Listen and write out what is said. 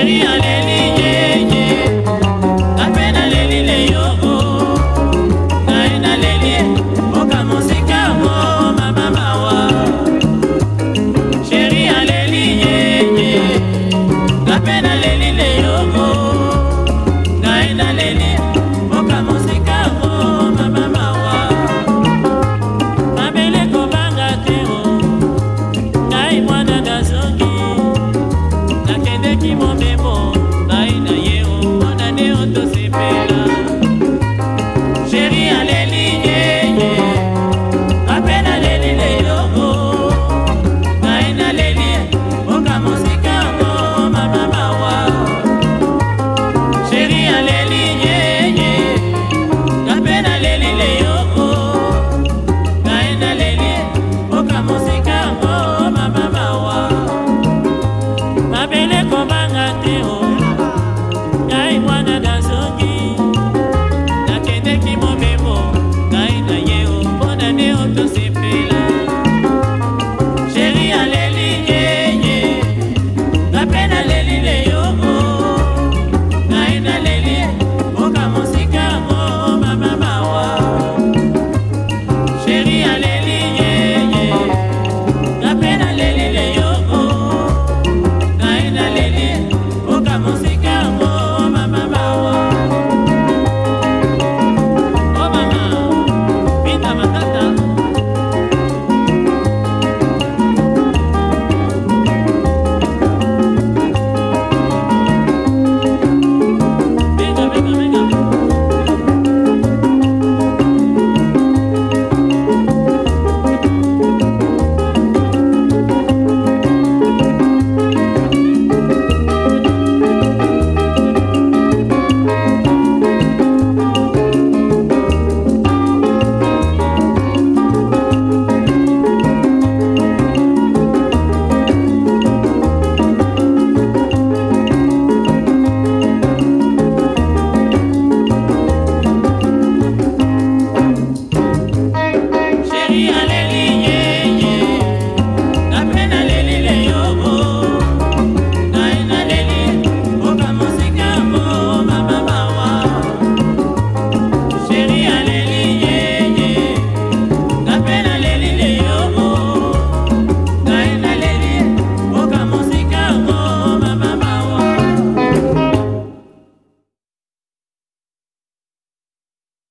Alegría, alegría.